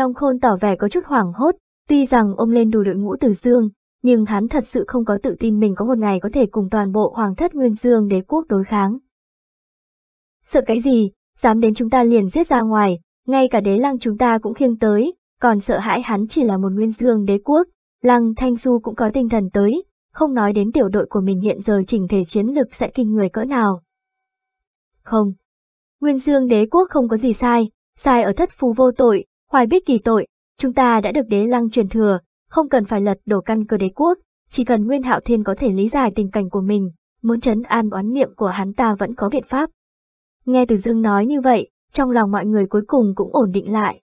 Long Khôn tỏ vẻ có chút hoảng hốt, tuy rằng ôm lên đủ đội ngũ Từ Dương, nhưng hắn thật sự không có tự tin mình có một ngày có thể cùng toàn bộ hoàng thất Nguyên Dương đế quốc đối kháng. Sợ cái gì, dám đến chúng ta liền giết ra ngoài, ngay cả đế lăng chúng ta cũng khiêng tới, còn sợ hãi hắn chỉ là một Nguyên Dương đế quốc, lăng Thanh Du cũng có tinh thần tới, không nói đến tiểu đội của mình hiện giờ chỉnh thể chiến lực sẽ kinh người cỡ nào. Không. Nguyên Dương đế quốc không có gì sai, sai ở thất phù vô tội, hoài biết kỳ tội, chúng ta đã được đế lăng truyền thừa, không cần phải lật đổ căn cơ đế quốc, chỉ cần Nguyên Hạo Thiên có thể lý giải tình cảnh của mình, muốn chấn an oán niệm của hắn ta vẫn có biện pháp. Nghe Từ Dương nói như vậy, trong lòng mọi người cuối cùng cũng ổn định lại.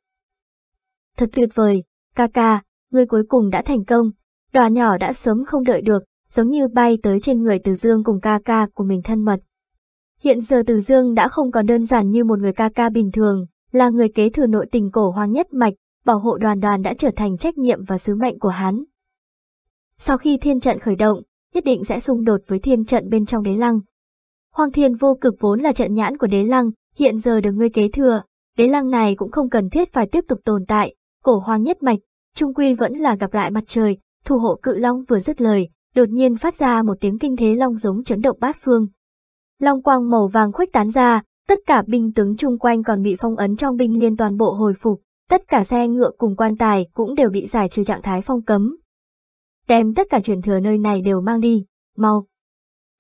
Thật tuyệt vời, ca ca, ngươi cuối cùng đã thành công, đoàn nhỏ đã sớm không đợi được, giống như bay tới trên người Từ Dương cùng ca ca của mình thân mật. Hiện giờ Từ Dương đã không còn đơn giản như một người ca ca bình thường, là người kế thừa nội tình cổ hoàng nhất mạch, bảo hộ đoàn đoàn đã trở thành trách nhiệm và sứ mệnh của hắn. Sau khi thiên trận khởi động, nhất định sẽ xung đột với thiên trận bên trong đế lăng. Hoàng thiên vô cực vốn là trận nhãn của đế lăng, hiện giờ được ngươi kế thừa, đế lăng này cũng không cần thiết phải tiếp tục tồn tại, cổ hoàng nhất mạch, trung quy vẫn là gặp lại mặt trời, thủ hộ cự long vừa dứt lời, đột nhiên phát ra một tiếng kinh thế long giống chấn động bát phương. Long quang màu vàng khuếch tán ra, tất cả binh tướng chung quanh còn bị phong ấn trong binh liên toàn bộ hồi phục, tất cả xe ngựa cùng quan tài cũng đều bị giải trừ trạng thái phong cấm. Đem tất cả truyền thừa nơi này đều mang đi, mau.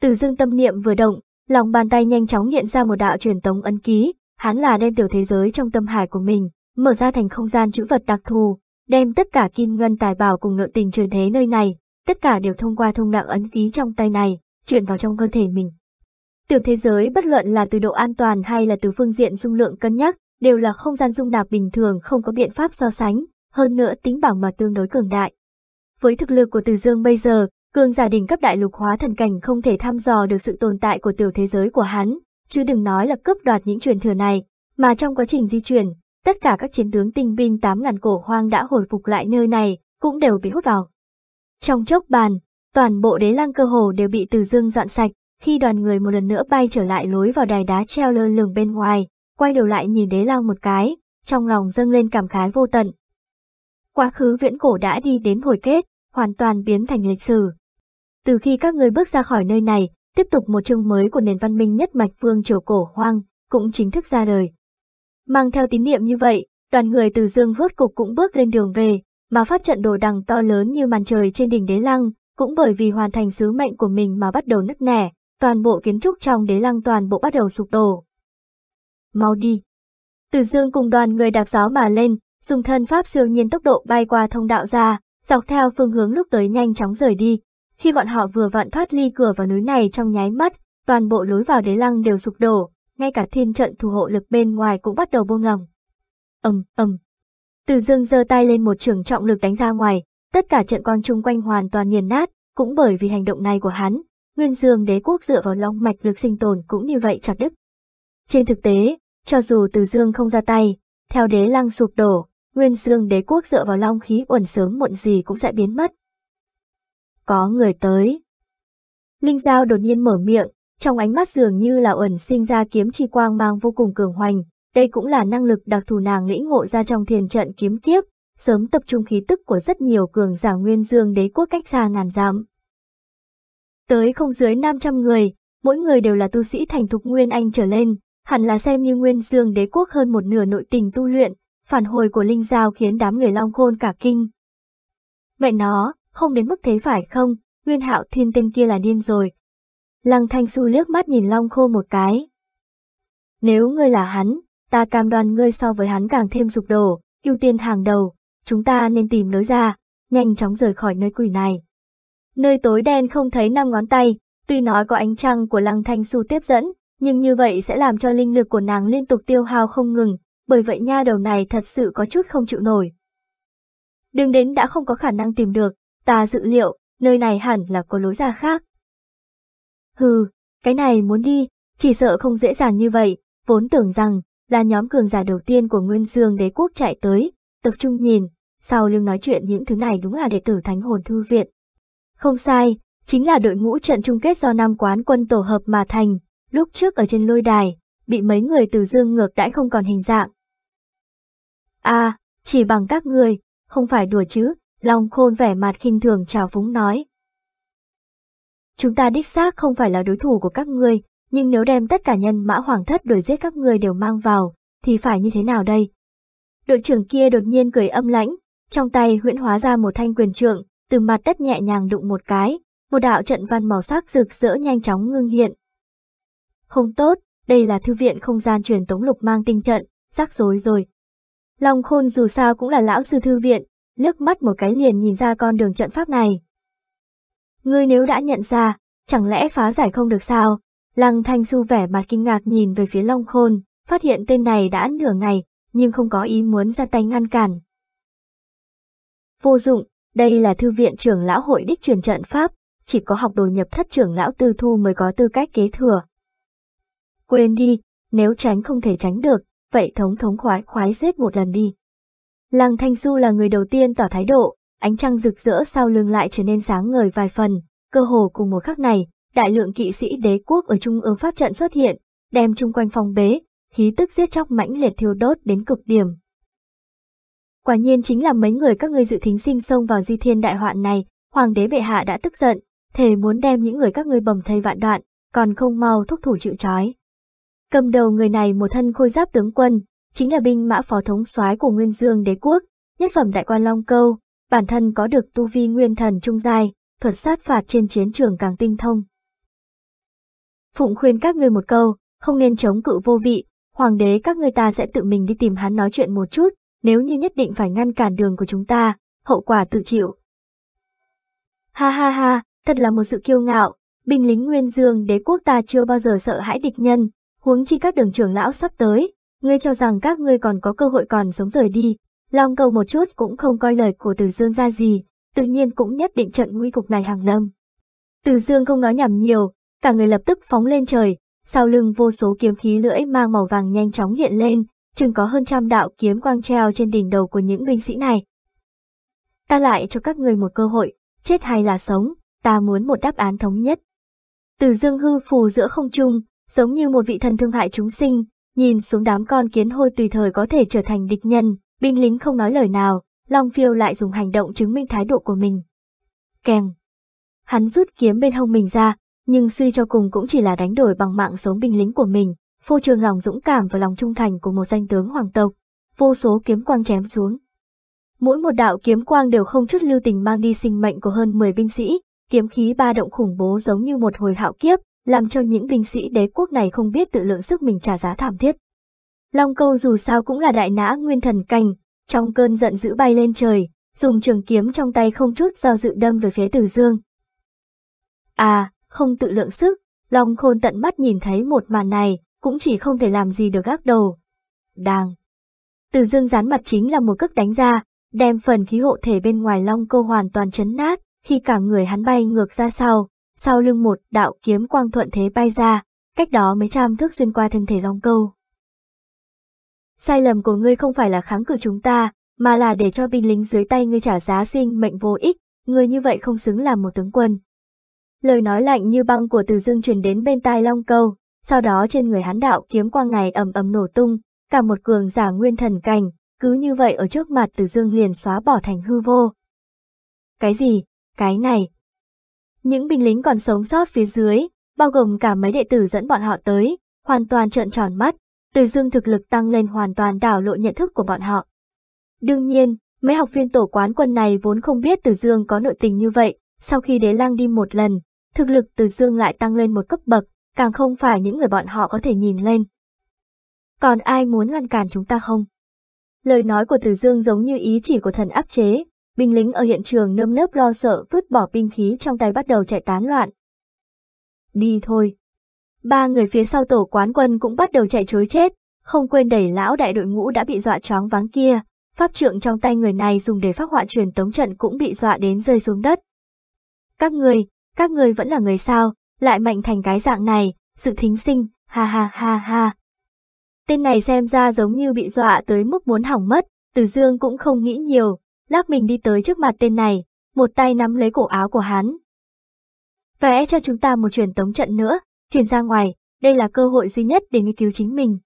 Từ dương tâm niệm vừa động, lòng bàn tay nhanh chóng hiện ra một đạo truyền tống ấn ký, hắn là đem tiểu thế giới trong tâm hải của mình, mở ra thành không gian chữ vật đặc thù, đem tất cả kim ngân tài bảo cùng nội tình truyền thế nơi này, tất cả đều thông qua thông đạo ấn ký trong tay này, chuyển vào trong cơ thể mình. Tiểu thế giới bất luận là từ độ an toàn hay là từ phương diện dung lượng cân nhắc, đều là không gian dung nạp bình thường không có biện pháp so sánh, hơn nữa tính bảo mà tương đối cường đại. Với thực lực của Từ Dương bây giờ, cường giả đỉnh cấp đại lục hóa thần cảnh không thể thăm dò được sự tồn tại của tiểu thế giới của hắn, chứ đừng nói là cướp đoạt những truyền thừa này, mà trong quá trình di chuyển, tất cả các chiến tướng tinh binh 8.000 cổ hoang đã hồi phục lại nơi này, cũng đều bị hút vào. Trong chốc bàn, toàn bộ đế lang cơ hồ đều bị Từ Dương dọn sạch, khi đoàn người một lần nữa bay trở lại lối vào đài đá treo lơ lửng bên ngoài, quay đầu lại nhìn đế lăng một cái, trong lòng dâng lên cảm khái vô tận. Quá khứ viễn cổ đã đi đến hồi kết, hoàn toàn biến thành lịch sử. Từ khi các người bước ra khỏi nơi này, tiếp tục một chương mới của nền văn minh nhất mạch vương triều cổ hoang, cũng chính thức ra đời. Mang theo tín niệm như vậy, đoàn người từ dương rốt cục cũng bước lên đường về, mà phát trận đồ đằng to lớn như màn trời trên đỉnh đế lăng, cũng bởi vì hoàn thành sứ mệnh của mình mà bắt đầu nứt nẻ, toàn bộ kiến trúc trong đế lăng toàn bộ bắt đầu sụp đổ. Mau đi! Từ dương cùng đoàn người đạp gió mà lên, dùng thân pháp siêu nhiên tốc độ bay qua thông đạo ra, dọc theo phương hướng lúc tới nhanh chóng rời đi. Khi bọn họ vừa vặn thoát ly cửa vào núi này trong nháy mắt, toàn bộ lối vào đế lăng đều sụp đổ, ngay cả thiên trận thủ hộ lực bên ngoài cũng bắt đầu buông lỏng. ầm ầm. Từ dương giơ tay lên một trường trọng lực đánh ra ngoài, tất cả trận quang chung quanh hoàn toàn nghiền nát, cũng bởi vì hành động này của hắn, Nguyên Dương đế quốc dựa vào long mạch lực sinh tồn cũng như vậy chặt đứt. Trên thực tế, cho dù Từ Dương không ra tay, theo đế lăng sụp đổ, Nguyên Dương đế quốc dựa vào long khí uẩn sớm muộn gì cũng sẽ biến mất. Có người tới. Linh Giao đột nhiên mở miệng, trong ánh mắt dường như là uẩn sinh ra kiếm chi quang mang vô cùng cường hoành, đây cũng là năng lực đặc thù nàng lĩnh ngộ ra trong thiền trận kiếm kiếp, sớm tập trung khí tức của rất nhiều cường giả nguyên dương đế quốc cách xa ngàn dặm. Tới không dưới 500 người, mỗi người đều là tu sĩ thành thục nguyên anh trở lên, hẳn là xem như nguyên dương đế quốc hơn một nửa nội tình tu luyện, phản hồi của Linh Giao khiến đám người long khôn cả kinh. mẹ nó, không đến mức thế phải không, nguyên hạo thiên tên kia là điên rồi. Lăng Thanh Xu liếc mắt nhìn long khô một cái. Nếu ngươi là hắn, ta cam đoan ngươi so với hắn càng thêm dục đổ, ưu tiên hàng đầu, chúng ta nên tìm lối ra, nhanh chóng rời khỏi nơi quỷ này. Nơi tối đen không thấy năm ngón tay, tuy nói có ánh trăng của Lăng Thanh Xu tiếp dẫn, nhưng như vậy sẽ làm cho linh lực của nàng liên tục tiêu hao không ngừng, bởi vậy nha đầu này thật sự có chút không chịu nổi. Đường đến đã không có khả năng tìm được, ta dự liệu, nơi này hẳn là có lối ra khác. Hừ, cái này muốn đi, chỉ sợ không dễ dàng như vậy, vốn tưởng rằng là nhóm cường giả đầu tiên của Nguyên Dương đế quốc chạy tới, tập trung nhìn, sau lưng nói chuyện những thứ này đúng là đệ tử Thánh Hồn Thư Viện. Không sai, chính là đội ngũ trận chung kết do năm quán quân tổ hợp mà thành, lúc trước ở trên lôi đài, bị mấy người từ dương ngược đãi không còn hình dạng. À, chỉ bằng các người, không phải đùa chứ, Long Khôn vẻ mặt khinh thường chào phúng nói. Chúng ta đích xác không phải là đối thủ của các ngươi, nhưng nếu đem tất cả nhân mã hoàng thất đuổi giết các ngươi đều mang vào, thì phải như thế nào đây? Đội trưởng kia đột nhiên cười âm lãnh, trong tay huyễn hóa ra một thanh quyền trượng, từ mặt đất nhẹ nhàng đụng một cái, một đạo trận văn màu sắc rực rỡ nhanh chóng ngưng hiện. Không tốt, đây là thư viện không gian truyền tống lục mang tinh trận, rắc rối rồi. Long khôn dù sao cũng là lão sư thư viện, liếc mắt một cái liền nhìn ra con đường trận pháp này. Ngươi nếu đã nhận ra, chẳng lẽ phá giải không được sao? Lăng Thanh Xu vẻ mặt kinh ngạc nhìn về phía Long Khôn, phát hiện tên này đã nửa ngày, nhưng không có ý muốn ra tay ngăn cản. Vô dụng, đây là thư viện trưởng lão hội đích truyền trận pháp, chỉ có học đồ nhập thất trưởng lão tư thu mới có tư cách kế thừa. Quên đi, nếu tránh không thể tránh được, vậy thống thống khoái khoái giết một lần đi. Lăng Thanh Du là người đầu tiên tỏ thái độ, ánh trăng rực rỡ sau lưng lại trở nên sáng ngời vài phần, cơ hồ cùng một khắc này, đại lượng kỵ sĩ đế quốc ở trung ương pháp trận xuất hiện, đem chung quanh phòng bế, khí tức giết chóc mãnh liệt thiêu đốt đến cực điểm. Quả nhiên chính là mấy người các ngươi dự thính sinh xông vào di thiên đại hoạn này, hoàng đế bệ hạ đã tức giận, thề muốn đem những người các ngươi bầm thây vạn đoạn, còn không mau thúc thủ chịu trói. Cầm đầu người này một thân khôi giáp tướng quân, chính là binh mã phó thống soái của Nguyên Dương đế quốc, nhất phẩm đại quan Long Câu, bản thân có được tu vi nguyên thần trung giai, thuật sát phạt trên chiến trường càng tinh thông. Phụng khuyên các ngươi một câu, không nên chống cự vô vị, hoàng đế các ngươi ta sẽ tự mình đi tìm hắn nói chuyện một chút, nếu như nhất định phải ngăn cản đường của chúng ta, hậu quả tự chịu. Ha ha ha, thật là một sự kiêu ngạo, binh lính Nguyên Dương đế quốc ta chưa bao giờ sợ hãi địch nhân, huống chi các đường trưởng lão sắp tới, ngươi cho rằng các ngươi còn có cơ hội còn sống rời đi. Long cầu một chút cũng không coi lời của Từ Dương ra gì, tự nhiên cũng nhất định trận nguy cục này hàng lâm. Từ Dương không nói nhảm nhiều, cả người lập tức phóng lên trời, sau lưng vô số kiếm khí lưỡi mang màu vàng nhanh chóng hiện lên, chừng có hơn trăm đạo kiếm quang treo trên đỉnh đầu của những binh sĩ này. Ta lại cho các người một cơ hội, chết hay là sống, ta muốn một đáp án thống nhất. Từ dương hư phù giữa không trung, giống như một vị thần thương hại chúng sinh, nhìn xuống đám con kiến hôi tùy thời có thể trở thành địch nhân, binh lính không nói lời nào, Long Phiêu lại dùng hành động chứng minh thái độ của mình. Kèng. Hắn rút kiếm bên hông mình ra, nhưng suy cho cùng cũng chỉ là đánh đổi bằng mạng sống binh lính của mình, phô trường lòng dũng cảm và lòng trung thành của một danh tướng hoàng tộc, vô số kiếm quang chém xuống. Mỗi một đạo kiếm quang đều không chút lưu tình mang đi sinh mệnh của hơn 10 binh sĩ, kiếm khí ba động khủng bố giống như một hồi hạo kiếp, làm cho những binh sĩ đế quốc này không biết tự lượng sức mình trả giá thảm thiết. Long câu dù sao cũng là đại nã nguyên thần canh, trong cơn giận dữ bay lên trời, dùng trường kiếm trong tay không chút do dự đâm về phía Tử Dương. À, không tự lượng sức, Long khôn tận mắt nhìn thấy một màn này, cũng chỉ không thể làm gì được gác đầu. đàng. Từ dương rán mặt chính là một cước đánh ra, đem phần khí hộ thể bên ngoài long câu hoàn toàn chấn nát, khi cả người hắn bay ngược ra sau, sau lưng một đạo kiếm quang thuận thế bay ra, cách đó mấy trăm thước xuyên qua thân thể long câu. Sai lầm của ngươi không phải là kháng cự chúng ta, mà là để cho binh lính dưới tay ngươi trả giá sinh mệnh vô ích, ngươi như vậy không xứng làm một tướng quân. Lời nói lạnh như băng của Từ Dương truyền đến bên tai Long Câu, sau đó trên người hắn đạo kiếm quang này ầm ầm nổ tung, cả một cường giả nguyên thần cảnh, cứ như vậy ở trước mặt Từ Dương liền xóa bỏ thành hư vô. Cái gì? Cái này. Những binh lính còn sống sót phía dưới, bao gồm cả mấy đệ tử dẫn bọn họ tới, hoàn toàn trợn tròn mắt, Từ Dương thực lực tăng lên hoàn toàn đảo lộn nhận thức của bọn họ. Đương nhiên, mấy học viên tổ quán quân này vốn không biết Từ Dương có nội tình như vậy, sau khi đế lang đi một lần, thực lực Từ Dương lại tăng lên một cấp bậc, càng không phải những người bọn họ có thể nhìn lên. Còn ai muốn ngăn cản chúng ta không? Lời nói của Từ Dương giống như ý chỉ của thần áp chế, binh lính ở hiện trường nơm nớp lo sợ vứt bỏ binh khí trong tay bắt đầu chạy tán loạn. Đi thôi. Ba người phía sau tổ quán quân cũng bắt đầu chạy chối chết, không quên đẩy lão đại đội ngũ đã bị dọa chóng váng kia, pháp trượng trong tay người này dùng để phát họa truyền tống trận cũng bị dọa đến rơi xuống đất. Các người, các người vẫn là người sao, lại mạnh thành cái dạng này, sự thính sinh, ha ha ha ha. Tên này xem ra giống như bị dọa tới mức muốn hỏng mất, Từ Dương cũng không nghĩ nhiều, lắc mình đi tới trước mặt tên này, một tay nắm lấy cổ áo của hắn. Vẽ cho chúng ta một truyền tống trận nữa, truyền ra ngoài, đây là cơ hội duy nhất để nghiên cứu chính mình.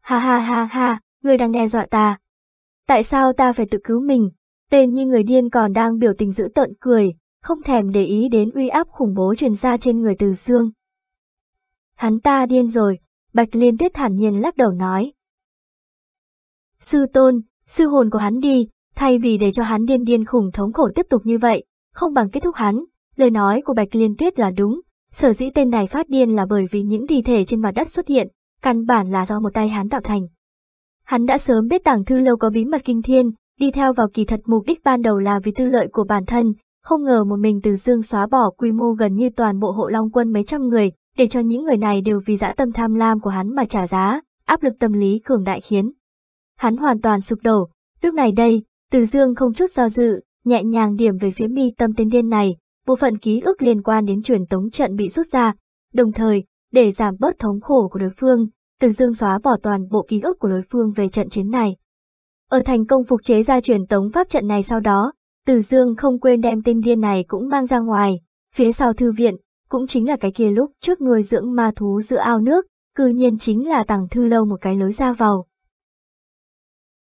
Ha ha ha ha, người đang đe dọa ta. tại sao ta phải tự cứu mình? Tên như người điên còn đang biểu tình dữ tợn cười, không thèm để ý đến uy áp khủng bố truyền ra trên người từ xương. Hắn ta điên rồi, Bạch Liên Tuyết thản nhiên lắc đầu nói. Sư tôn, sư hồn của hắn đi, thay vì để cho hắn điên điên khủng thống khổ tiếp tục như vậy, không bằng kết thúc hắn. Lời nói của Bạch Liên Tuyết là đúng, sở dĩ tên này phát điên là bởi vì những thi thể trên mặt đất xuất hiện, căn bản là do một tay hắn tạo thành. Hắn đã sớm biết tàng thư lâu có bí mật kinh thiên, đi theo vào kỳ thật mục đích ban đầu là vì tư lợi của bản thân, không ngờ một mình từ dương xóa bỏ quy mô gần như toàn bộ hộ long quân mấy trăm người, để cho những người này đều vì dã tâm tham lam của hắn mà trả giá, áp lực tâm lý cường đại khiến. Hắn hoàn toàn sụp đổ, lúc này đây, từ dương không chút do dự, nhẹ nhàng điểm về phía mi tâm tên điên này, bộ phận ký ức liên quan đến truyền tống trận bị rút ra, đồng thời, để giảm bớt thống khổ của đối phương, từ dương xóa bỏ toàn bộ ký ức của đối phương về trận chiến này. Ở thành công phục chế ra truyền tống pháp trận này sau đó, từ dương không quên đem tên điên này cũng mang ra ngoài, phía sau thư viện, cũng chính là cái kia lúc trước nuôi dưỡng ma thú giữa ao nước, cư nhiên chính là tàng thư lâu một cái lối ra vào.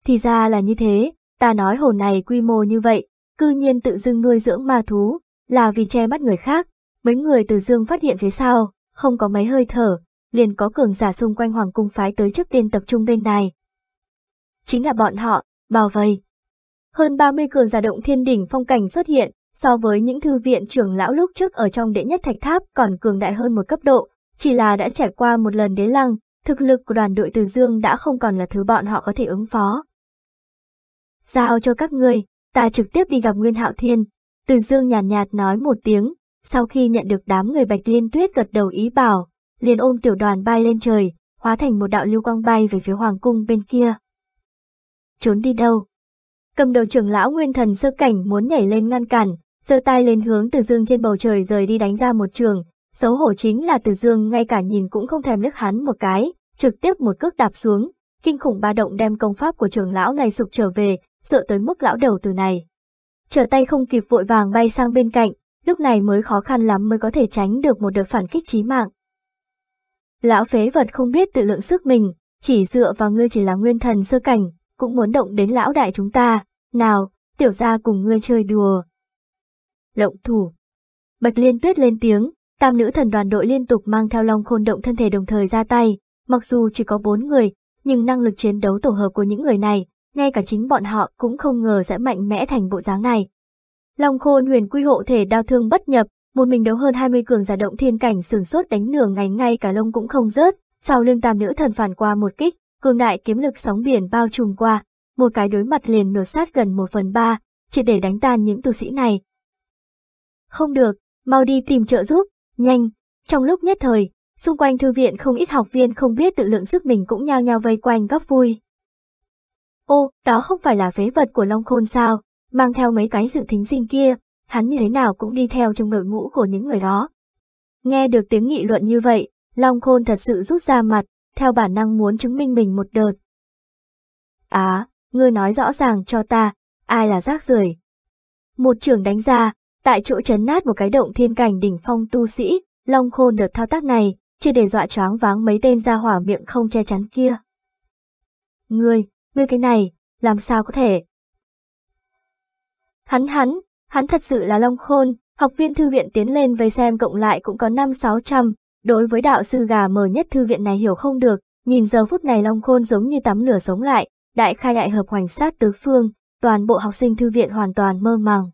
Thì ra là như thế, ta nói hồn này quy mô như vậy, cư nhiên tự dưng nuôi dưỡng ma thú, là vì che mắt người khác, mấy người từ dương phát hiện phía sau, không có mấy hơi thở, liền có cường giả xung quanh hoàng cung phái tới trước tiên tập trung bên này. Chính là bọn họ, bao vây. Hơn 30 cường giả động thiên đỉnh phong cảnh xuất hiện, so với những thư viện trưởng lão lúc trước ở trong đệ nhất thạch tháp còn cường đại hơn một cấp độ, chỉ là đã trải qua một lần đế lăng, thực lực của đoàn đội Từ Dương đã không còn là thứ bọn họ có thể ứng phó. Giao cho các người, ta trực tiếp đi gặp Nguyên Hạo Thiên. Từ Dương nhàn nhạt, nhạt nói một tiếng, sau khi nhận được đám người Bạch Liên Tuyết gật đầu ý bảo, liền ôm tiểu đoàn bay lên trời, hóa thành một đạo lưu quang bay về phía hoàng cung bên kia. Trốn đi đâu? Cầm đầu trưởng lão Nguyên Thần sơ cảnh muốn nhảy lên ngăn cản, giơ tay lên hướng Từ Dương trên bầu trời rời đi đánh ra một trường, xấu hổ chính là Từ Dương ngay cả nhìn cũng không thèm liếc hắn một cái, trực tiếp một cước đạp xuống, kinh khủng ba động đem công pháp của trưởng lão này sụp trở về, sợ tới mức lão đầu từ này. Trở tay không kịp vội vàng bay sang bên cạnh, lúc này mới khó khăn lắm mới có thể tránh được một đợt phản kích chí mạng. Lão phế vật không biết tự lượng sức mình, chỉ dựa vào ngươi chỉ là nguyên thần sơ cảnh, cũng muốn động đến lão đại chúng ta, nào, tiểu gia cùng ngươi chơi đùa. Động thủ. Bạch liên tuyết lên tiếng, tam nữ thần đoàn đội liên tục mang theo long khôn động thân thể đồng thời ra tay, mặc dù chỉ có bốn người, nhưng năng lực chiến đấu tổ hợp của những người này, ngay cả chính bọn họ cũng không ngờ sẽ mạnh mẽ thành bộ dáng này. Long khôn huyền quy hộ thể đao thương bất nhập, một mình đấu hơn 20 cường giả động thiên cảnh sườn sốt đánh nửa ngày ngay cả lông cũng không rớt, sau lưng tam nữ thần phản qua một kích, cường đại kiếm lực sóng biển bao trùm qua, một cái đối mặt liền nổ sát gần một phần ba, chỉ để đánh tan những tu sĩ này. Không được, mau đi tìm trợ giúp, nhanh, trong lúc nhất thời, xung quanh thư viện không ít học viên không biết tự lượng sức mình cũng nhao nhao vây quanh góc vui. Ô, đó không phải là phế vật của Long Khôn sao, mang theo mấy cái dự thính sinh kia, hắn như thế nào cũng đi theo trong đội ngũ của những người đó. Nghe được tiếng nghị luận như vậy, Long Khôn thật sự rút ra mặt, theo bản năng muốn chứng minh mình một đợt. Á, ngươi nói rõ ràng cho ta, ai là rác rưởi? Một trường đánh ra, tại chỗ chấn nát một cái động thiên cảnh đỉnh phong tu sĩ, Long Khôn đợt thao tác này, chỉ để dọa choáng váng mấy tên ra hỏa miệng không che chắn kia. Ngươi, ngươi cái này, làm sao có thể? Hắn hắn, hắn thật sự là Long Khôn, học viên thư viện tiến lên vây xem cộng lại cũng có 5-600, đối với đạo sư gà mờ nhất thư viện này hiểu không được, nhìn giờ phút này Long Khôn giống như tắm lửa sống lại, đại khai đại hợp hoành sát tứ phương, toàn bộ học sinh thư viện hoàn toàn mơ màng.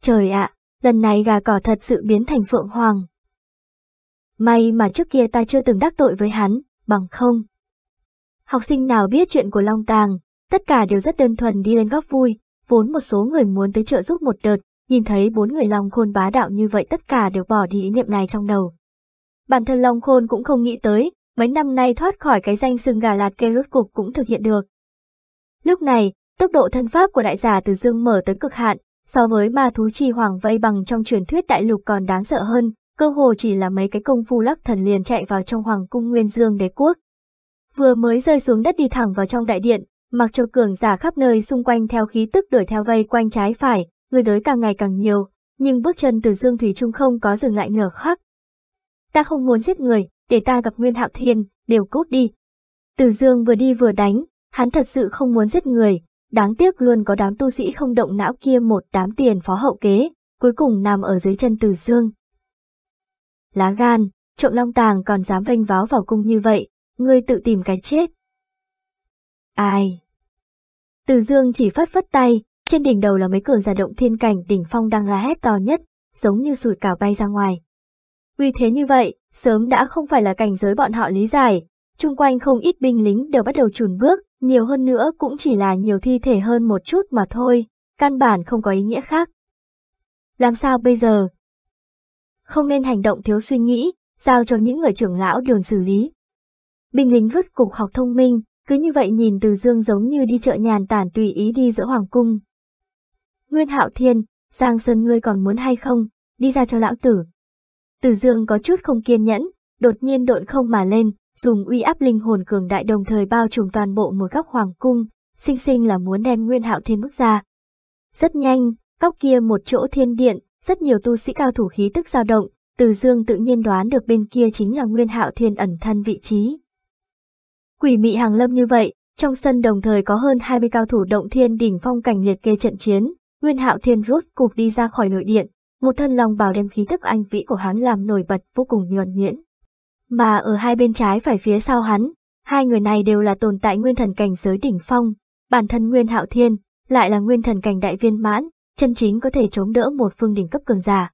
Trời ạ, lần này gà cỏ thật sự biến thành phượng hoàng. May mà trước kia ta chưa từng đắc tội với hắn, bằng không. Học sinh nào biết chuyện của Long Tàng, tất cả đều rất đơn thuần đi lên góc vui, vốn một số người muốn tới trợ giúp một đợt, nhìn thấy bốn người Long Khôn bá đạo như vậy tất cả đều bỏ đi ý niệm này trong đầu. Bản thân Long Khôn cũng không nghĩ tới, mấy năm nay thoát khỏi cái danh sừng gà lạt kê rốt cục cũng thực hiện được. Lúc này, tốc độ thân pháp của đại giả từ dương mở tới cực hạn, so với ma thú chi hoàng vây bằng trong truyền thuyết đại lục còn đáng sợ hơn, cơ hồ chỉ là mấy cái công phu lắc thần liền chạy vào trong hoàng cung nguyên dương đế quốc. Vừa mới rơi xuống đất đi thẳng vào trong đại điện, mặc cho cường giả khắp nơi xung quanh theo khí tức đuổi theo vây quanh trái phải, người tới càng ngày càng nhiều, nhưng bước chân từ Dương Thủy Trung không có dừng lại nửa khắc. Ta không muốn giết người, để ta gặp Nguyên Hạo Thiên, đều cút đi. Từ Dương vừa đi vừa đánh, Hắn thật sự không muốn giết người, đáng tiếc luôn có đám tu sĩ không động não kia một đám tiền phó hậu kế, cuối cùng nằm ở dưới chân Từ Dương. Lá gan, trộm long tàng còn dám vênh váo vào cung như vậy, ngươi tự tìm cái chết. Ai? Từ Dương chỉ phất phất tay, trên đỉnh đầu là mấy cường giả động thiên cảnh đỉnh phong đang la hét to nhất, giống như sủi cảo bay ra ngoài. Vì thế như vậy, sớm đã không phải là cảnh giới bọn họ lý giải, chung quanh không ít binh lính đều bắt đầu chùn bước, nhiều hơn nữa cũng chỉ là nhiều thi thể hơn một chút mà thôi, căn bản không có ý nghĩa khác. Làm sao bây giờ? Không nên hành động thiếu suy nghĩ, giao cho những người trưởng lão đường xử lý. Binh lính rút cục học thông minh, cứ như vậy nhìn từ dương giống như đi chợ nhàn tản tùy ý đi giữa hoàng cung. Nguyên hạo thiên, Giang Sơn ngươi còn muốn hay không, đi ra cho lão tử. Từ dương có chút không kiên nhẫn, đột nhiên độn không mà lên, dùng uy áp linh hồn cường đại đồng thời bao trùm toàn bộ một góc hoàng cung, sinh sinh là muốn đem Nguyên Hạo Thiên bước ra. Rất nhanh, góc kia một chỗ thiên điện, rất nhiều tu sĩ cao thủ khí tức dao động, Từ Dương tự nhiên đoán được bên kia chính là Nguyên Hạo Thiên ẩn thân vị trí. Quỷ mị hàng lâm như vậy, trong sân đồng thời có hơn 20 cao thủ động thiên đỉnh phong cảnh liệt kê trận chiến, Nguyên Hạo Thiên rốt cục đi ra khỏi nội điện, một thân lòng bào đem khí tức anh vĩ của hắn làm nổi bật vô cùng nhuần nhuyễn. Mà ở hai bên trái phải phía sau hắn, hai người này đều là tồn tại nguyên thần cảnh giới đỉnh phong, bản thân Nguyên Hạo Thiên lại là nguyên thần cảnh đại viên mãn, chân chính có thể chống đỡ một phương đỉnh cấp cường giả.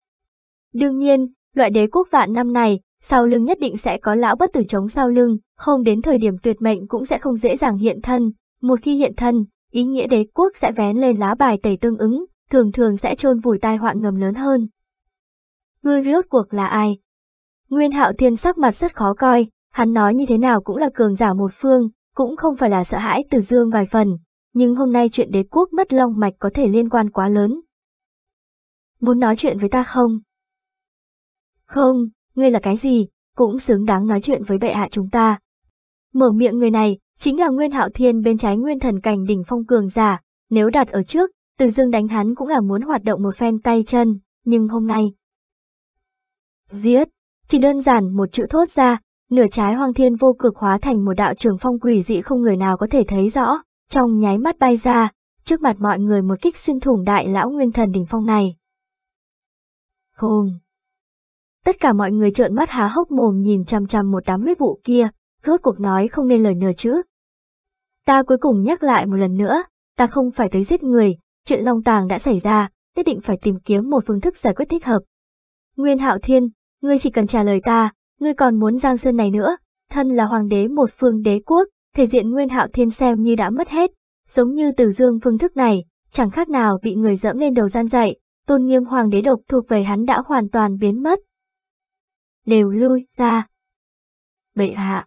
Đương nhiên, loại đế quốc vạn năm này, sau lưng nhất định sẽ có lão bất tử chống sau lưng, không đến thời điểm tuyệt mệnh cũng sẽ không dễ dàng hiện thân, một khi hiện thân, ý nghĩa đế quốc sẽ vén lên lá bài tẩy tương ứng, thường thường sẽ chôn vùi tai họa ngầm lớn hơn. Ngươi rốt cuộc là ai? Nguyên hạo thiên sắc mặt rất khó coi, hắn nói như thế nào cũng là cường giả một phương, cũng không phải là sợ hãi từ dương vài phần, nhưng hôm nay chuyện đế quốc mất long mạch có thể liên quan quá lớn. Muốn nói chuyện với ta không? Không, ngươi là cái gì, cũng xứng đáng nói chuyện với bệ hạ chúng ta. Mở miệng người này, chính là Nguyên Hạo Thiên bên trái Nguyên Thần Cảnh đỉnh phong cường giả, nếu đặt ở trước, từ dương đánh hắn cũng là muốn hoạt động một phen tay chân, nhưng hôm nay... Giết! Chỉ đơn giản một chữ thốt ra, nửa trái hoang thiên vô cực hóa thành một đạo trường phong quỷ dị không người nào có thể thấy rõ, trong nháy mắt bay ra, trước mặt mọi người một kích xuyên thủng đại lão nguyên thần đỉnh phong này. Khôn! Tất cả mọi người trợn mắt há hốc mồm nhìn chằm chằm một đám huyết vụ kia, rốt cuộc nói không nên lời nửa chữ. Ta cuối cùng nhắc lại một lần nữa, ta không phải tới giết người, chuyện Long Tàng đã xảy ra, nhất định phải tìm kiếm một phương thức giải quyết thích hợp. Nguyên Hạo Thiên, ngươi chỉ cần trả lời ta, ngươi còn muốn Giang Sơn này nữa, thân là hoàng đế một phương đế quốc, thể diện Nguyên Hạo Thiên xem như đã mất hết, giống như từ dương phương thức này, chẳng khác nào bị người dẫm lên đầu gian dạy, tôn nghiêm hoàng đế độc thuộc về hắn đã hoàn toàn biến mất. Đều lui ra. Bệ hạ.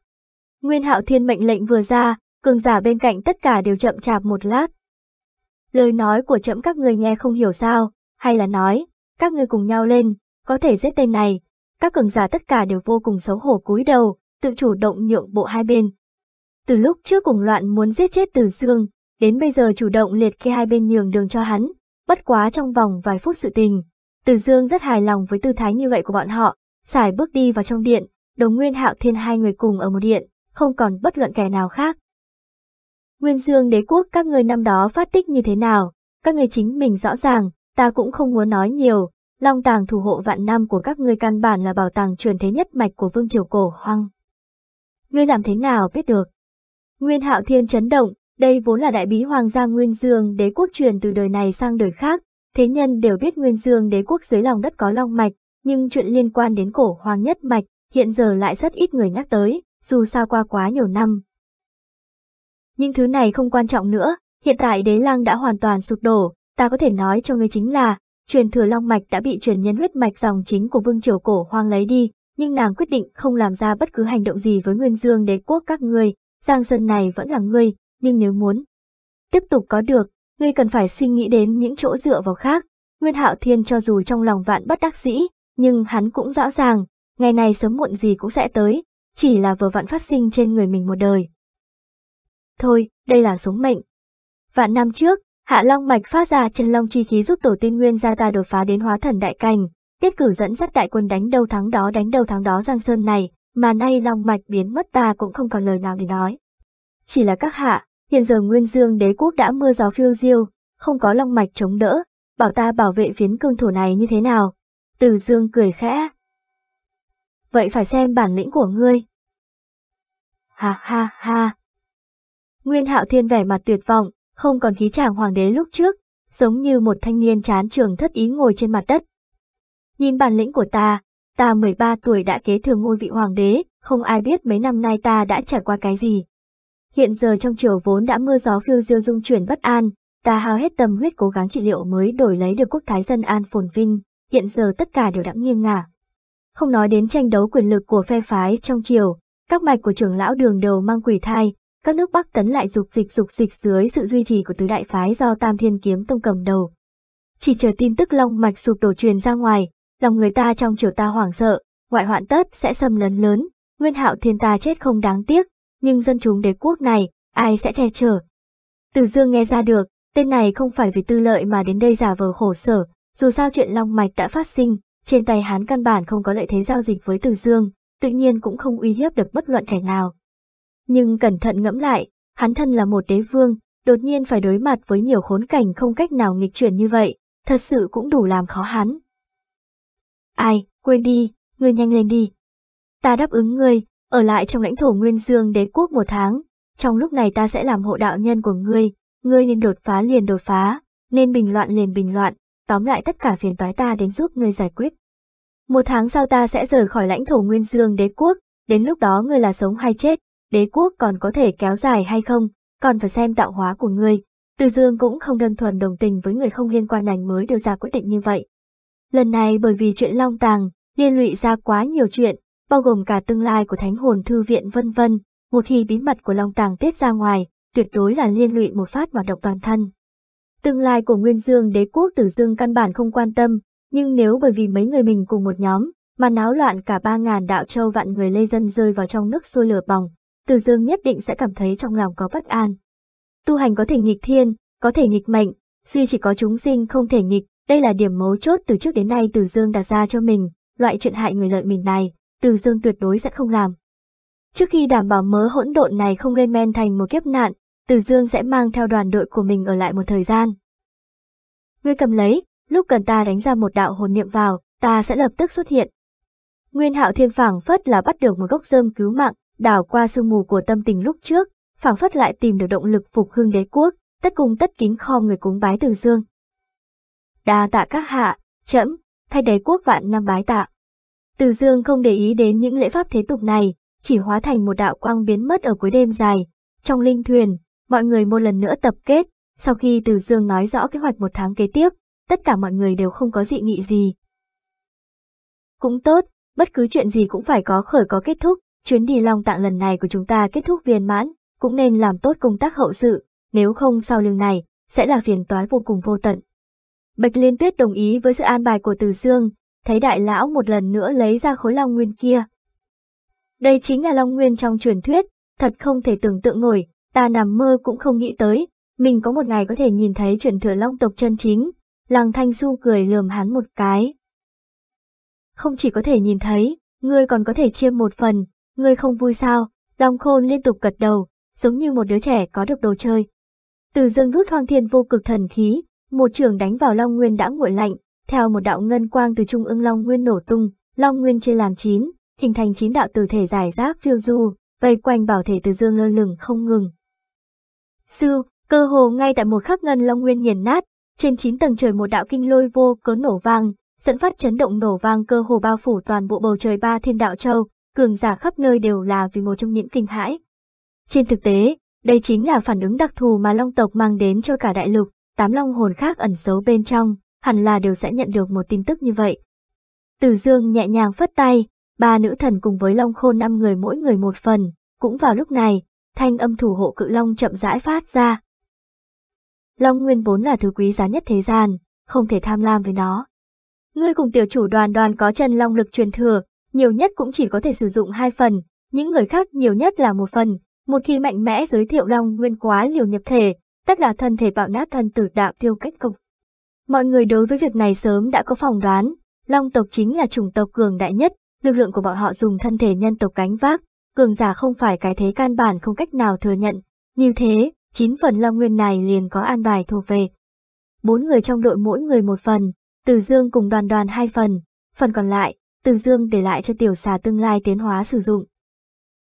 Nguyên Hạo Thiên mệnh lệnh vừa ra, cường giả bên cạnh tất cả đều chậm chạp một lát. Lời nói của chậm các người nghe không hiểu sao, hay là nói, các người cùng nhau lên, có thể giết tên này. Các cường giả tất cả đều vô cùng xấu hổ cúi đầu, tự chủ động nhượng bộ hai bên. Từ lúc trước cùng loạn muốn giết chết Từ Dương, đến bây giờ chủ động liệt kê hai bên nhường đường cho hắn, bất quá trong vòng vài phút sự tình. Từ Dương rất hài lòng với tư thái như vậy của bọn họ, xài bước đi vào trong điện, đồng nguyên hạo thiên hai người cùng ở một điện, không còn bất luận kẻ nào khác. Nguyên Dương đế quốc các người năm đó phát tích như thế nào, các người chính mình rõ ràng, ta cũng không muốn nói nhiều, long tàng thủ hộ vạn năm của các ngươi căn bản là bảo tàng truyền thế nhất mạch của vương triều cổ hoang. Ngươi làm thế nào biết được? Nguyên hạo thiên chấn động, đây vốn là đại bí hoàng gia Nguyên Dương đế quốc truyền từ đời này sang đời khác, thế nhân đều biết Nguyên Dương đế quốc dưới lòng đất có long mạch, nhưng chuyện liên quan đến cổ hoàng nhất mạch, hiện giờ lại rất ít người nhắc tới, dù sao qua quá nhiều năm. Nhưng thứ này không quan trọng nữa, hiện tại đế lăng đã hoàn toàn sụp đổ, ta có thể nói cho ngươi chính là, truyền thừa long mạch đã bị truyền nhân huyết mạch dòng chính của vương triều cổ hoang lấy đi, nhưng nàng quyết định không làm ra bất cứ hành động gì với Nguyên Dương đế quốc các ngươi, Giang Sơn này vẫn là ngươi, nhưng nếu muốn tiếp tục có được, ngươi cần phải suy nghĩ đến những chỗ dựa vào khác. Nguyên Hạo Thiên cho dù trong lòng vạn bất đắc dĩ, nhưng hắn cũng rõ ràng, ngày này sớm muộn gì cũng sẽ tới, chỉ là vừa vặn phát sinh trên người mình một đời. Thôi, đây là số mệnh. Vạn năm trước, Hạ Long Mạch phát ra chân long chi khí giúp tổ tiên nguyên gia ta đột phá đến hóa thần đại cành, tiết cử dẫn dắt đại quân đánh đầu thắng đó đánh đầu thắng đó Giang Sơn này, mà nay Long Mạch biến mất ta cũng không còn lời nào để nói. Chỉ là các hạ, Hiện giờ Nguyên Dương đế quốc đã mưa gió phiêu diêu, không có long mạch chống đỡ, bảo ta bảo vệ phiến cương thổ này như thế nào. Từ Dương cười khẽ. Vậy phải xem bản lĩnh của ngươi. Ha ha ha. Nguyên Hạo Thiên vẻ mặt tuyệt vọng, không còn khí chàng hoàng đế lúc trước, giống như một thanh niên chán trường thất ý ngồi trên mặt đất. Nhìn bản lĩnh của ta, ta 13 tuổi đã kế thừa ngôi vị hoàng đế, không ai biết mấy năm nay ta đã trải qua cái gì. Hiện giờ trong triều vốn đã mưa gió phiêu diêu dung chuyển bất an, ta hao hết tâm huyết cố gắng trị liệu mới đổi lấy được quốc thái dân an phồn vinh, hiện giờ tất cả đều đã nghiêng ngả. Không nói đến tranh đấu quyền lực của phe phái trong triều, các mạch của trưởng lão đường đầu mang quỷ thai, các nước Bắc tấn lại dục dịch dục dịch dưới sự duy trì của tứ đại phái do Tam Thiên Kiếm Tông cầm đầu. Chỉ chờ tin tức long mạch sụp đổ truyền ra ngoài, lòng người ta trong triều ta hoảng sợ, ngoại hoạn tất sẽ xâm lấn lớn, nguyên hạo thiên ta chết không đáng tiếc, nhưng dân chúng đế quốc này, ai sẽ che chở. Từ dương nghe ra được, tên này không phải vì tư lợi mà đến đây giả vờ khổ sở, dù sao chuyện long mạch đã phát sinh, trên tay hắn căn bản không có lợi thế giao dịch với từ dương, tự nhiên cũng không uy hiếp được bất luận kẻ nào. Nhưng cẩn thận ngẫm lại, hắn thân là một đế vương, đột nhiên phải đối mặt với nhiều khốn cảnh không cách nào nghịch chuyển như vậy, thật sự cũng đủ làm khó hắn. Ai, quên đi, ngươi nhanh lên đi. Ta đáp ứng ngươi, ở lại trong lãnh thổ Nguyên Dương đế quốc một tháng, trong lúc này ta sẽ làm hộ đạo nhân của ngươi, ngươi nên đột phá liền đột phá, nên bình loạn liền bình loạn, tóm lại tất cả phiền toái ta đến giúp ngươi giải quyết. Một tháng sau ta sẽ rời khỏi lãnh thổ Nguyên Dương đế quốc, đến lúc đó ngươi là sống hay chết, đế quốc còn có thể kéo dài hay không, còn phải xem tạo hóa của ngươi. Từ Dương cũng không đơn thuần đồng tình với người không liên quan ảnh mới đưa ra quyết định như vậy. Lần này bởi vì chuyện Long Tàng, liên lụy ra quá nhiều chuyện, bao gồm cả tương lai của Thánh Hồn Thư Viện vân vân. Một khi bí mật của Long Tàng tiết ra ngoài, tuyệt đối là liên lụy một phát hoạt động toàn thân. Tương lai của Nguyên Dương đế quốc Tử Dương căn bản không quan tâm, nhưng nếu bởi vì mấy người mình cùng một nhóm, mà náo loạn cả ba ngàn đạo châu vạn người lê dân rơi vào trong nước sôi lửa bỏng, từ Dương nhất định sẽ cảm thấy trong lòng có bất an. Tu hành có thể nghịch thiên, có thể nghịch mệnh, duy chỉ có chúng sinh không thể nghịch, đây là điểm mấu chốt từ trước đến nay Từ Dương đặt ra cho mình, loại chuyện hại người lợi mình này, Từ Dương tuyệt đối sẽ không làm. Trước khi đảm bảo mớ hỗn độn này không lên men thành một kiếp nạn, Từ Dương sẽ mang theo đoàn đội của mình ở lại một thời gian. Ngươi cầm lấy, lúc cần ta đánh ra một đạo hồn niệm vào, ta sẽ lập tức xuất hiện. Nguyên hạo thiên phảng phất là bắt được một gốc rơm cứu mạng, đảo qua sương mù của tâm tình lúc trước, phảng phất lại tìm được động lực phục hưng đế quốc, tất cùng tất kính kho người cúng bái từ dương. Đa tạ các hạ, trẫm thay đế quốc vạn năm bái tạ. Từ dương không để ý đến những lễ pháp thế tục này, chỉ hóa thành một đạo quang biến mất ở cuối đêm dài. Trong linh thuyền, mọi người một lần nữa tập kết, sau khi Từ Dương nói rõ kế hoạch một tháng kế tiếp, tất cả mọi người đều không có dị nghị gì. Cũng tốt, bất cứ chuyện gì cũng phải có khởi có kết thúc, chuyến đi Long Tạng lần này của chúng ta kết thúc viên mãn, cũng nên làm tốt công tác hậu sự, nếu không sau lưng này, sẽ là phiền toái vô cùng vô tận. Bạch Liên Tuyết đồng ý với sự an bài của Từ Dương, thấy đại lão một lần nữa lấy ra khối Long Nguyên kia. Đây chính là Long Nguyên trong truyền thuyết, thật không thể tưởng tượng nổi, ta nằm mơ cũng không nghĩ tới, mình có một ngày có thể nhìn thấy truyền thừa Long tộc chân chính. Lăng Thanh Du cười lườm hắn một cái. Không chỉ có thể nhìn thấy, ngươi còn có thể chiêm một phần, ngươi không vui sao? Long Khôn liên tục gật đầu, giống như một đứa trẻ có được đồ chơi. Từ dương rút hoang thiên vô cực thần khí, một trường đánh vào Long Nguyên đã nguội lạnh, theo một đạo ngân quang từ trung ương Long Nguyên nổ tung, Long Nguyên chia làm chín, hình thành chín đạo tử thể giải rác phiêu du, vây quanh bảo thể từ dương lơ lửng không ngừng. Sư, cơ hồ ngay tại một khắc ngân Long Nguyên nghiền nát, trên chín tầng trời một đạo kinh lôi vô cớ nổ vang, dẫn phát chấn động nổ vang cơ hồ bao phủ toàn bộ bầu trời ba thiên đạo châu, cường giả khắp nơi đều là vì một trong những kinh hãi. Trên thực tế, đây chính là phản ứng đặc thù mà Long tộc mang đến cho cả đại lục, tám long hồn khác ẩn giấu bên trong, hẳn là đều sẽ nhận được một tin tức như vậy. Từ dương nhẹ nhàng phất tay, ba nữ thần cùng với long khôn năm người mỗi người một phần, cũng vào lúc này, thanh âm thủ hộ cự long chậm rãi phát ra. Long nguyên vốn là thứ quý giá nhất thế gian, không thể tham lam với nó. Ngươi cùng tiểu chủ đoàn đoàn có chân long lực truyền thừa, nhiều nhất cũng chỉ có thể sử dụng hai phần, những người khác nhiều nhất là một phần. Một khi mạnh mẽ giới thiệu long nguyên quá liều nhập thể, tất là thân thể bạo nát thân tử đạo tiêu cách cục. Mọi người đối với việc này sớm đã có phòng đoán, long tộc chính là chủng tộc cường đại nhất, lực lượng của bọn họ dùng thân thể nhân tộc cánh vác, cường giả không phải cái thế căn bản không cách nào thừa nhận. Như thế, chín phần Long Nguyên này liền có an bài thuộc về. Bốn người trong đội mỗi người một phần, Từ Dương cùng đoàn đoàn hai phần, phần còn lại, từ Dương để lại cho tiểu xà tương lai tiến hóa sử dụng.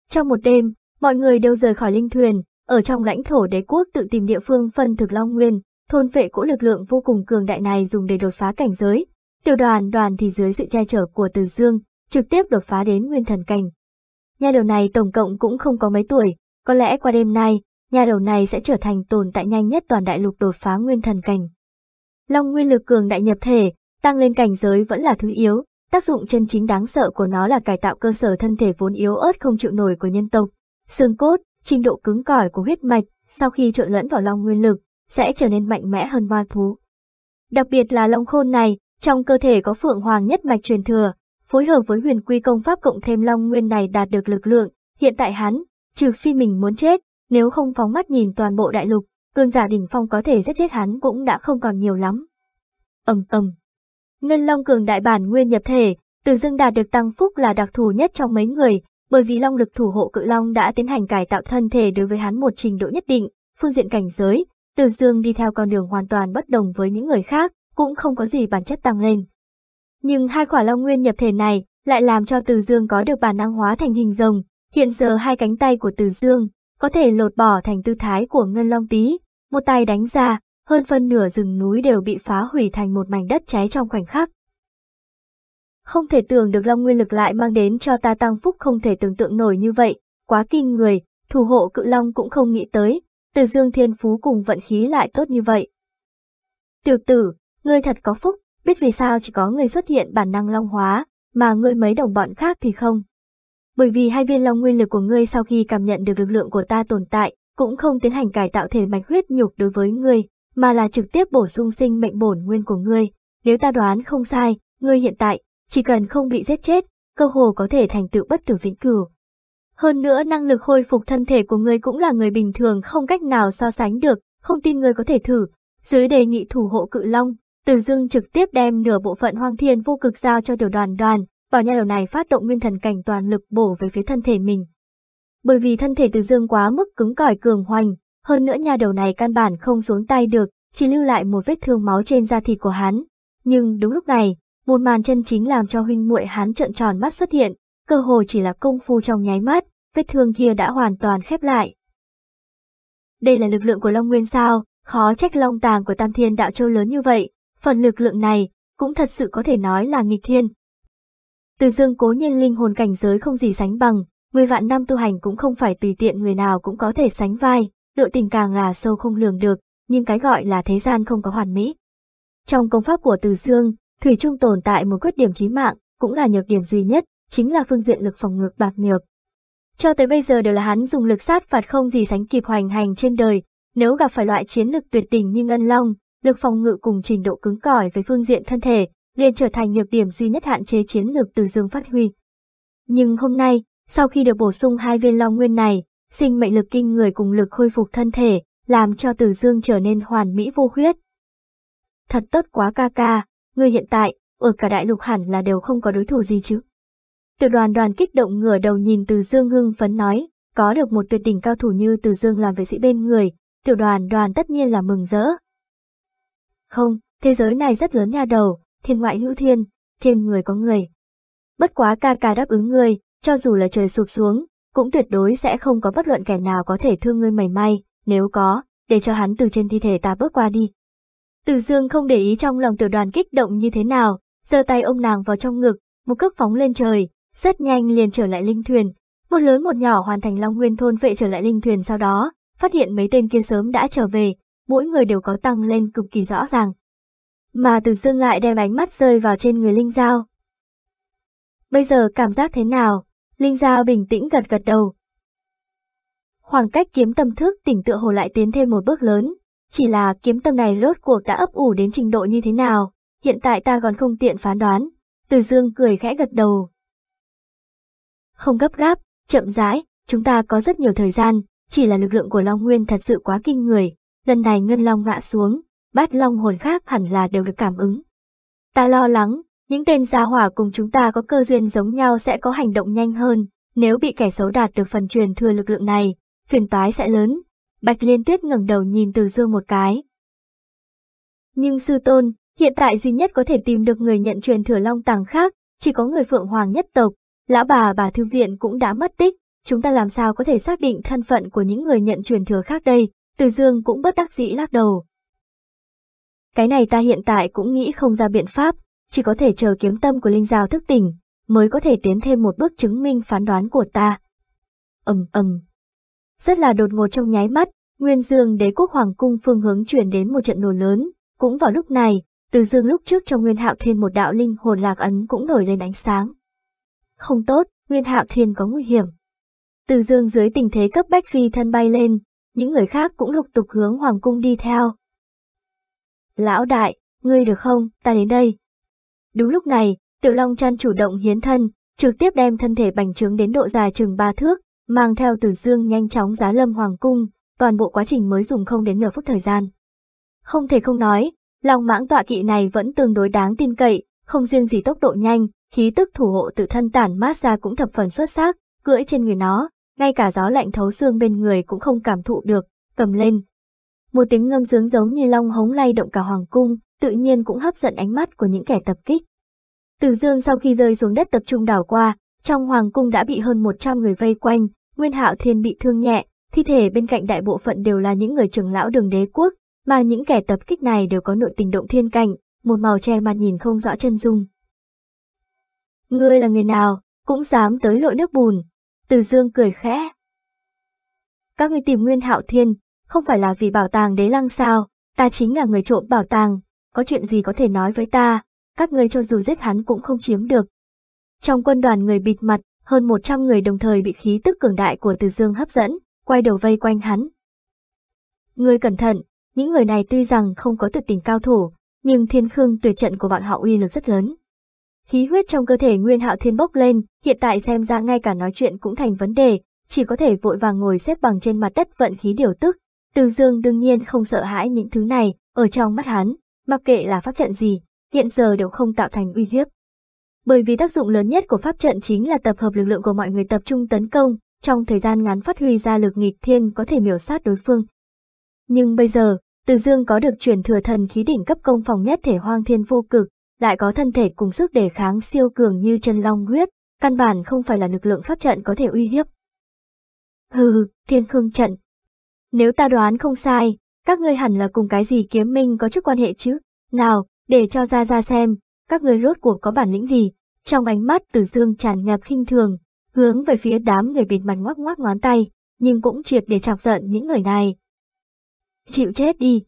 Trong một đêm, mọi người đều rời khỏi linh thuyền, ở trong lãnh thổ đế quốc tự tìm địa phương phân thực Long Nguyên, thôn vệ cỗ lực lượng vô cùng cường đại này dùng để đột phá cảnh giới. Tiểu đoàn đoàn thì dưới sự che chở của Từ Dương, trực tiếp đột phá đến nguyên thần cảnh. Nhà đầu này tổng cộng cũng không có mấy tuổi, có lẽ qua đêm nay, nhà đầu này sẽ trở thành tồn tại nhanh nhất toàn đại lục đột phá nguyên thần cảnh. Long nguyên lực cường đại nhập thể, tăng lên cảnh giới vẫn là thứ yếu, tác dụng chân chính đáng sợ của nó là cải tạo cơ sở thân thể vốn yếu ớt không chịu nổi của nhân tộc. Xương cốt, trình độ cứng cỏi của huyết mạch, sau khi trộn lẫn vào long nguyên lực, sẽ trở nên mạnh mẽ hơn ma thú. Đặc biệt là long khôn này, trong cơ thể có phượng hoàng nhất mạch truyền thừa, phối hợp với huyền quy công pháp cộng thêm long nguyên này đạt được lực lượng, hiện tại hắn, trừ phi mình muốn chết, nếu không phóng mắt nhìn toàn bộ đại lục, cương giả đỉnh phong có thể giết chết hắn cũng đã không còn nhiều lắm. ầm ầm, ngân long cường đại bản nguyên nhập thể, từ dưng đạt được tăng phúc là đặc thù nhất trong mấy người, bởi vì long lực thủ hộ cự long đã tiến hành cải tạo thân thể đối với hắn một trình độ nhất định, phương diện cảnh giới, từ dương đi theo con đường hoàn toàn bất đồng với những người khác, cũng không có gì bản chất tăng lên. Nhưng hai quả long nguyên nhập thể này lại làm cho Từ Dương có được bản năng hóa thành hình rồng. Hiện giờ hai cánh tay của Từ Dương có thể lột bỏ thành tư thái của Ngân Long Tý. Một tay đánh ra, hơn phân nửa rừng núi đều bị phá hủy thành một mảnh đất cháy trong khoảnh khắc. Không thể tưởng được Long Nguyên lực lại mang đến cho ta tăng phúc không thể tưởng tượng nổi như vậy, quá kinh người, thủ hộ cự Long cũng không nghĩ tới, Từ Dương thiên phú cùng vận khí lại tốt như vậy. Tiểu tử, ngươi thật có phúc, biết vì sao chỉ có người xuất hiện bản năng long hóa, mà ngươi mấy đồng bọn khác thì không. Bởi vì hai viên long nguyên lực của ngươi sau khi cảm nhận được lực lượng của ta tồn tại, cũng không tiến hành cải tạo thể mạch huyết nhục đối với ngươi, mà là trực tiếp bổ sung sinh mệnh bổn nguyên của ngươi. Nếu ta đoán không sai, ngươi hiện tại, chỉ cần không bị giết chết, cơ hồ có thể thành tựu bất tử vĩnh cửu. Hơn nữa năng lực khôi phục thân thể của ngươi cũng là người bình thường không cách nào so sánh được, không tin ngươi có thể thử. Dưới đề nghị thủ hộ cự long, từ dưng trực tiếp đem nửa bộ phận hoang thiên vô cực giao cho tiểu đoàn đoàn, bảo nha đầu này phát động nguyên thần cảnh toàn lực bổ về phía thân thể mình. Bởi vì thân thể từ dương quá mức cứng cỏi cường hoành, hơn nữa nha đầu này căn bản không xuống tay được, chỉ lưu lại một vết thương máu trên da thịt của hắn. Nhưng đúng lúc này, một màn chân chính làm cho huynh muội hắn trợn tròn mắt xuất hiện, cơ hồ chỉ là công phu trong nháy mắt, vết thương kia đã hoàn toàn khép lại. Đây là lực lượng của Long Nguyên sao, khó trách Long Tàng của Tam Thiên Đạo Châu lớn như vậy, phần lực lượng này cũng thật sự có thể nói là nghịch thiên. Từ dương cố nhiên linh hồn cảnh giới không gì sánh bằng, 10 vạn năm tu hành cũng không phải tùy tiện người nào cũng có thể sánh vai, độ tình càng là sâu không lường được, nhưng cái gọi là thế gian không có hoàn mỹ. Trong công pháp của Từ Dương, Thủy Trung tồn tại một khuyết điểm chí mạng, cũng là nhược điểm duy nhất, chính là phương diện lực phòng ngược bạc nhược. Cho tới bây giờ đều là hắn dùng lực sát phạt không gì sánh kịp hoành hành trên đời, nếu gặp phải loại chiến lực tuyệt đỉnh như Ngân Long, lực phòng ngự cùng trình độ cứng cỏi về phương diện thân thể, liền trở thành nhược điểm duy nhất hạn chế chiến lược từ dương phát huy. Nhưng hôm nay, sau khi được bổ sung hai viên long nguyên này, sinh mệnh lực kinh người cùng lực khôi phục thân thể, làm cho Từ Dương trở nên hoàn mỹ vô khuyết. Thật tốt quá ca ca, người hiện tại, ở cả đại lục hẳn là đều không có đối thủ gì chứ. Tiểu đoàn đoàn kích động ngửa đầu nhìn Từ Dương hưng phấn nói, có được một tuyệt đỉnh cao thủ như Từ Dương làm vệ sĩ bên người, tiểu đoàn đoàn tất nhiên là mừng rỡ. Không, thế giới này rất lớn nha đầu, thiên ngoại hữu thiên, trên người có người. Bất quá ca ca đáp ứng người, cho dù là trời sụp xuống, cũng tuyệt đối sẽ không có bất luận kẻ nào có thể thương ngươi mảy may, nếu có, để cho hắn từ trên thi thể ta bước qua đi. Từ dương không để ý trong lòng tiểu đoàn kích động như thế nào, giơ tay ôm nàng vào trong ngực, một cước phóng lên trời, rất nhanh liền trở lại linh thuyền. Một lớn một nhỏ hoàn thành Long Nguyên thôn vệ trở lại linh thuyền sau đó, phát hiện mấy tên kia sớm đã trở về, mỗi người đều có tăng lên cực kỳ rõ ràng. Mà từ dương lại đem ánh mắt rơi vào trên người Linh Giao. Bây giờ cảm giác thế nào? Linh Giao bình tĩnh gật gật đầu. Khoảng cách kiếm tâm thức tỉnh tựa hồ lại tiến thêm một bước lớn, chỉ là kiếm tâm này rốt cuộc đã ấp ủ đến trình độ như thế nào, hiện tại ta còn không tiện phán đoán. Từ dương cười khẽ gật đầu. Không gấp gáp, chậm rãi, chúng ta có rất nhiều thời gian, chỉ là lực lượng của Long Nguyên thật sự quá kinh người, lần này Ngân Long ngã xuống, bát Long hồn khác hẳn là đều được cảm ứng. Ta lo lắng, những tên gia hỏa cùng chúng ta có cơ duyên giống nhau sẽ có hành động nhanh hơn, nếu bị kẻ xấu đạt được phần truyền thừa lực lượng này, phiền toái sẽ lớn. Bạch Liên Tuyết ngẩng đầu nhìn Từ Dương một cái. Nhưng sư tôn, hiện tại duy nhất có thể tìm được người nhận truyền thừa long tàng khác, chỉ có người Phượng Hoàng nhất tộc. Lão bà bà thư viện cũng đã mất tích, chúng ta làm sao có thể xác định thân phận của những người nhận truyền thừa khác đây, Từ Dương cũng bất đắc dĩ lắc đầu. Cái này ta hiện tại cũng nghĩ không ra biện pháp, chỉ có thể chờ kiếm tâm của Linh Giao thức tỉnh, mới có thể tiến thêm một bước chứng minh phán đoán của ta. ầm ầm. Rất là đột ngột trong nháy mắt, Nguyên Dương đế quốc hoàng cung phương hướng chuyển đến một trận nổ lớn, cũng vào lúc này, từ dương lúc trước trong Nguyên Hạo Thiên một đạo linh hồn lạc ấn cũng nổi lên ánh sáng. Không tốt, Nguyên Hạo Thiên có nguy hiểm. Từ dương dưới tình thế cấp bách phi thân bay lên, những người khác cũng lục tục hướng hoàng cung đi theo. Lão đại, ngươi được không, ta đến đây. Đúng lúc này, Tiểu Long chăn chủ động hiến thân, trực tiếp đem thân thể bành trướng đến độ dài chừng ba thước, mang theo Từ Dương nhanh chóng giá lâm hoàng cung, toàn bộ quá trình mới dùng không đến nửa phút thời gian. Không thể không nói, Long mãng tọa kỵ này vẫn tương đối đáng tin cậy, không riêng gì tốc độ nhanh, khí tức thủ hộ tự thân tản mát ra cũng thập phần xuất sắc, cưỡi trên người nó, ngay cả gió lạnh thấu xương bên người cũng không cảm thụ được, cầm lên. Một tiếng ngâm sướng giống như long hống lay động cả hoàng cung, tự nhiên cũng hấp dẫn ánh mắt của những kẻ tập kích. Từ dương sau khi rơi xuống đất tập trung đảo qua, trong hoàng cung đã bị hơn 100 người vây quanh, Nguyên Hạo Thiên bị thương nhẹ, thi thể bên cạnh đại bộ phận đều là những người trưởng lão đường đế quốc, mà những kẻ tập kích này đều có nội tình động thiên cảnh, một màu che mặt nhìn không rõ chân dung. Ngươi là người nào, cũng dám tới lội nước bùn. Từ dương cười khẽ. Các ngươi tìm Nguyên Hạo Thiên, không phải là vì bảo tàng đế lăng sao, ta chính là người trộm bảo tàng, có chuyện gì có thể nói với ta, các ngươi cho dù giết hắn cũng không chiếm được. Trong quân đoàn người bịt mặt, hơn 100 người đồng thời bị khí tức cường đại của Từ Dương hấp dẫn, quay đầu vây quanh hắn. Ngươi cẩn thận, những người này tuy rằng không có tuyệt tình cao thủ, nhưng thiên khương tuyệt trận của bọn họ uy lực rất lớn. Khí huyết trong cơ thể Nguyên Hạo Thiên bốc lên, hiện tại xem ra ngay cả nói chuyện cũng thành vấn đề, chỉ có thể vội vàng ngồi xếp bằng trên mặt đất vận khí điều tức. Từ Dương đương nhiên không sợ hãi những thứ này, ở trong mắt hắn, mặc kệ là pháp trận gì, hiện giờ đều không tạo thành uy hiếp. Bởi vì tác dụng lớn nhất của pháp trận chính là tập hợp lực lượng của mọi người tập trung tấn công, trong thời gian ngắn phát huy ra lực nghịch thiên có thể miểu sát đối phương. Nhưng bây giờ, từ Dương có được truyền thừa thần khí đỉnh cấp công phòng nhất thể hoang thiên vô cực, lại có thân thể cùng sức đề kháng siêu cường như chân long huyết, căn bản không phải là lực lượng pháp trận có thể uy hiếp. Hừ, thiên khương trận. Nếu ta đoán không sai, các ngươi hẳn là cùng cái gì kiếm minh có chút quan hệ chứ? Nào, để cho ra ra xem, các ngươi rốt cuộc có bản lĩnh gì? Trong ánh mắt từ dương tràn ngập khinh thường, hướng về phía đám người bịt mặt ngoắc ngoắc ngón tay, nhưng cũng triệt để chọc giận những người này chịu chết đi.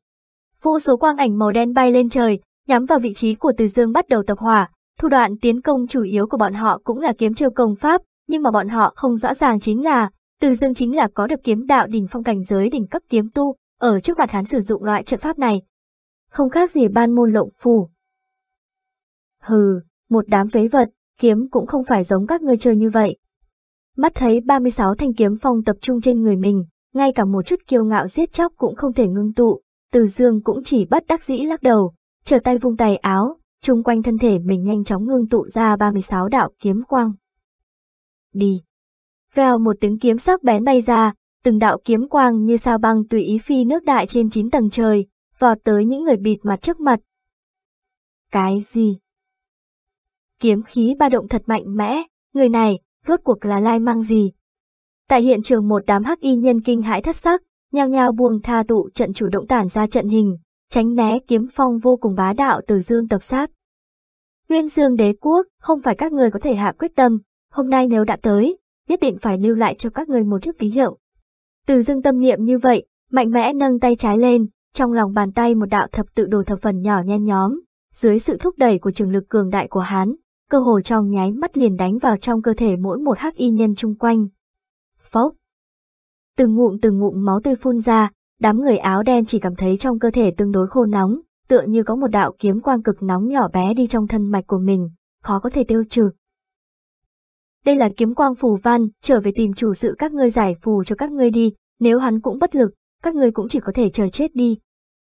Vô số quang ảnh màu đen bay lên trời, nhắm vào vị trí của Từ Dương bắt đầu tập hỏa, thủ đoạn tiến công chủ yếu của bọn họ cũng là kiếm chiêu công pháp, nhưng mà bọn họ không rõ ràng chính là, Từ Dương chính là có được kiếm đạo đỉnh phong cảnh giới đỉnh cấp kiếm tu, ở trước mặt hắn sử dụng loại trận pháp này. Không khác gì ban môn lộng phù. Hừ, một đám phế vật, kiếm cũng không phải giống các ngươi chơi như vậy. Mắt thấy 36 thanh kiếm phong tập trung trên người mình, ngay cả một chút kiêu ngạo giết chóc cũng không thể ngưng tụ, từ dương cũng chỉ bất đắc dĩ lắc đầu, trở tay vung tay áo, chung quanh thân thể mình nhanh chóng ngưng tụ ra 36 đạo kiếm quang. Đi! Vèo một tiếng kiếm sắc bén bay ra, từng đạo kiếm quang như sao băng tùy ý phi nước đại trên 9 tầng trời, vọt tới những người bịt mặt trước mặt. Cái gì? Kiếm khí ba động thật mạnh mẽ, người này, rốt cuộc là lai mang gì, Tại hiện trường một đám hắc y nhân kinh hãi thất sắc, nhao nhao buông tha tụ trận chủ động tản ra trận hình, tránh né kiếm phong vô cùng bá đạo từ dương tập sát. Nguyên dương đế quốc, không phải các người có thể hạ quyết tâm, hôm nay nếu đã tới, nhất định phải lưu lại cho các người một thước ký hiệu. Từ dương tâm niệm như vậy, mạnh mẽ nâng tay trái lên, trong lòng bàn tay một đạo thập tự đồ thập phần nhỏ nhen nhóm, dưới sự thúc đẩy của trường lực cường đại của hán, cơ hồ trong nháy mắt liền đánh vào trong cơ thể mỗi một hắc y nhân chung quanh, phốc. Từng ngụm từng ngụm máu tươi phun ra, đám người áo đen chỉ cảm thấy trong cơ thể tương đối khô nóng, tựa như có một đạo kiếm quang cực nóng nhỏ bé đi trong thân mạch của mình, khó có thể tiêu trừ. Đây là kiếm quang phù văn, trở về tìm chủ sự các ngươi giải phù cho các ngươi đi, nếu hắn cũng bất lực, các ngươi cũng chỉ có thể chờ chết đi.